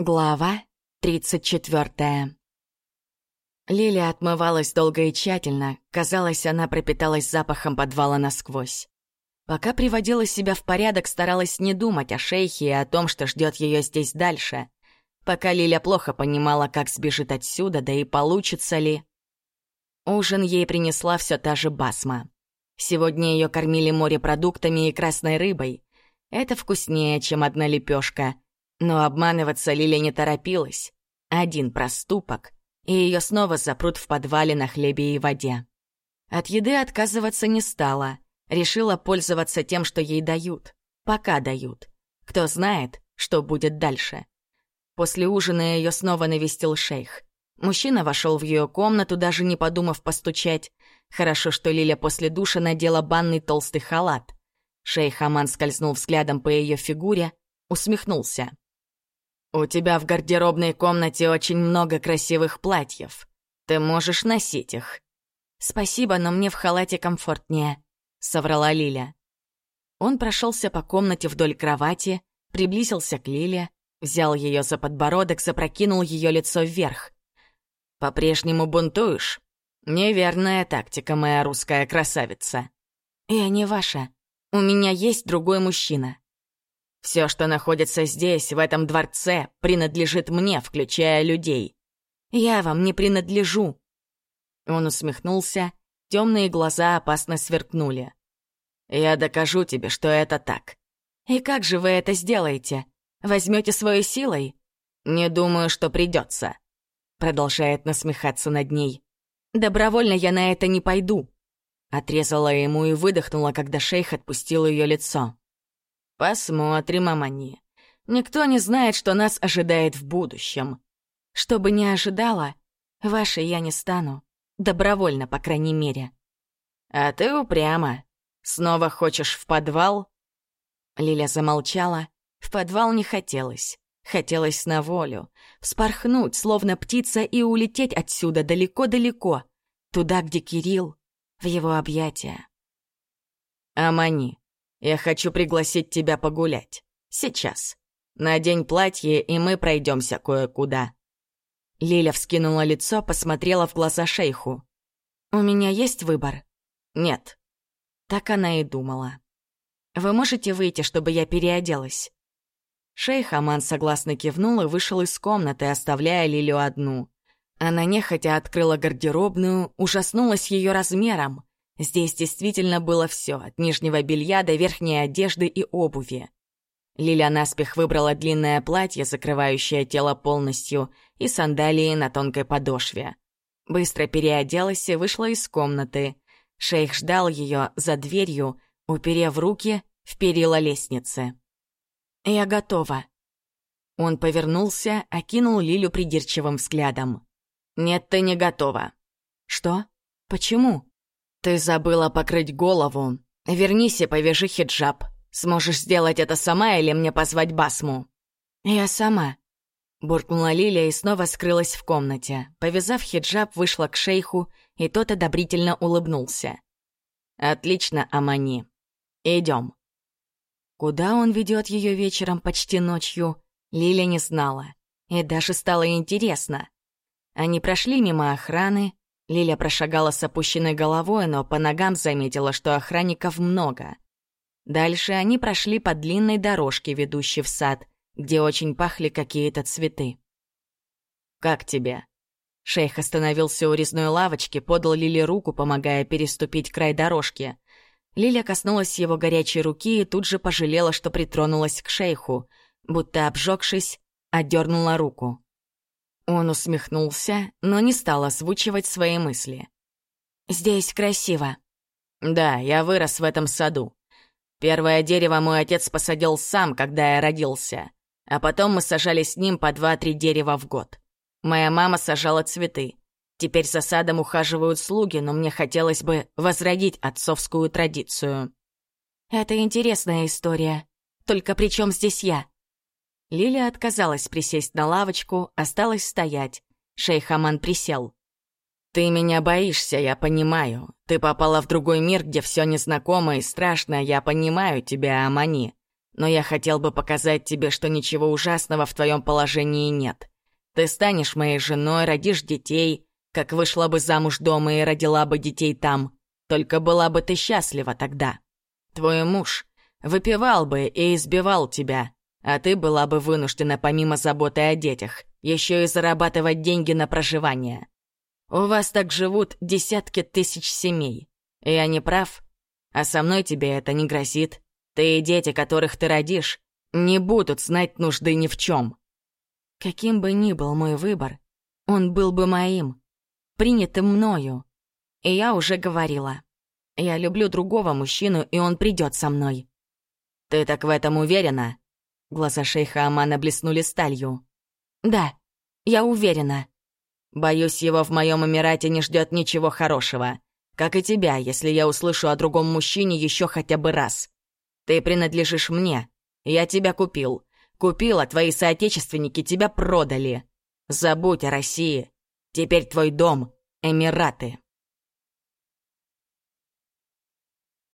Глава 34 Лилия отмывалась долго и тщательно. Казалось, она пропиталась запахом подвала насквозь. Пока приводила себя в порядок, старалась не думать о шейхе и о том, что ждет ее здесь дальше. Пока Лиля плохо понимала, как сбежит отсюда, да и получится ли. Ужин ей принесла все та же басма. Сегодня ее кормили морепродуктами и красной рыбой. Это вкуснее, чем одна лепешка — но обманываться Лиля не торопилась. Один проступок, и ее снова запрут в подвале на хлебе и воде. От еды отказываться не стала. Решила пользоваться тем, что ей дают. Пока дают. Кто знает, что будет дальше. После ужина ее снова навестил шейх. Мужчина вошел в ее комнату, даже не подумав постучать. Хорошо, что Лиля после душа надела банный толстый халат. Шейх Аман скользнул взглядом по ее фигуре, усмехнулся. «У тебя в гардеробной комнате очень много красивых платьев. Ты можешь носить их». «Спасибо, но мне в халате комфортнее», — соврала Лиля. Он прошелся по комнате вдоль кровати, приблизился к Лиле, взял ее за подбородок, запрокинул ее лицо вверх. «По-прежнему бунтуешь? Неверная тактика, моя русская красавица». «Я не ваша. У меня есть другой мужчина». Все, что находится здесь, в этом дворце, принадлежит мне, включая людей. Я вам не принадлежу. Он усмехнулся, темные глаза опасно сверкнули. Я докажу тебе, что это так. И как же вы это сделаете? Возьмете своей силой? Не думаю, что придется. Продолжает насмехаться над ней. Добровольно я на это не пойду. Отрезала ему и выдохнула, когда шейх отпустил ее лицо. Посмотрим, Амани. Никто не знает, что нас ожидает в будущем. Что бы ни ожидало, вашей я не стану. Добровольно, по крайней мере. А ты упряма. Снова хочешь в подвал? Лиля замолчала. В подвал не хотелось. Хотелось на волю. Вспорхнуть, словно птица, и улететь отсюда далеко-далеко. Туда, где Кирилл, в его объятия. Амани, я хочу пригласить тебя погулять. Сейчас. Надень платье, и мы пройдемся кое-куда». Лиля вскинула лицо, посмотрела в глаза шейху. «У меня есть выбор?» «Нет». Так она и думала. «Вы можете выйти, чтобы я переоделась?» Шейх Аман согласно кивнул и вышел из комнаты, оставляя Лилю одну. Она нехотя открыла гардеробную, ужаснулась ее размером. Здесь действительно было все, от нижнего белья до верхней одежды и обуви. Лиля наспех выбрала длинное платье, закрывающее тело полностью, и сандалии на тонкой подошве. Быстро переоделась и вышла из комнаты. Шейх ждал ее за дверью, уперев руки в перила лестницы. «Я готова». Он повернулся, окинул Лилю придирчивым взглядом. «Нет, ты не готова». «Что? Почему?» «Ты забыла покрыть голову. Вернись и повяжи хиджаб. Сможешь сделать это сама или мне позвать Басму?» «Я сама», — буркнула Лилия и снова скрылась в комнате. Повязав хиджаб, вышла к шейху, и тот одобрительно улыбнулся. «Отлично, Амани. Идем». Куда он ведет ее вечером почти ночью, Лиля не знала. И даже стало интересно. Они прошли мимо охраны, Лиля прошагала с опущенной головой, но по ногам заметила, что охранников много. Дальше они прошли по длинной дорожке, ведущей в сад, где очень пахли какие-то цветы. «Как тебе?» Шейх остановился у резной лавочки, подал Лиле руку, помогая переступить край дорожки. Лиля коснулась его горячей руки и тут же пожалела, что притронулась к шейху, будто обжегшись, отдернула руку. Он усмехнулся, но не стал озвучивать свои мысли. «Здесь красиво». «Да, я вырос в этом саду. Первое дерево мой отец посадил сам, когда я родился, а потом мы сажали с ним по два-три дерева в год. Моя мама сажала цветы. Теперь за садом ухаживают слуги, но мне хотелось бы возродить отцовскую традицию». «Это интересная история. Только при чем здесь я?» Лилия отказалась присесть на лавочку, осталась стоять. Шейх Аман присел. «Ты меня боишься, я понимаю. Ты попала в другой мир, где все незнакомо и страшно, я понимаю тебя, Амани. Но я хотел бы показать тебе, что ничего ужасного в твоем положении нет. Ты станешь моей женой, родишь детей, как вышла бы замуж дома и родила бы детей там. Только была бы ты счастлива тогда. Твой муж выпивал бы и избивал тебя, а ты была бы вынуждена помимо заботы о детях еще и зарабатывать деньги на проживание. У вас так живут десятки тысяч семей. Я не прав? А со мной тебе это не грозит. Ты и дети, которых ты родишь, не будут знать нужды ни в чем. Каким бы ни был мой выбор, он был бы моим, принятым мною. И я уже говорила. Я люблю другого мужчину, и он придет со мной. Ты так в этом уверена? Глаза шейха Амана блеснули сталью. Да, я уверена. Боюсь, его в моем Эмирате не ждет ничего хорошего. Как и тебя, если я услышу о другом мужчине еще хотя бы раз. Ты принадлежишь мне. Я тебя купил. Купил, а твои соотечественники тебя продали. Забудь о России. Теперь твой дом — Эмираты.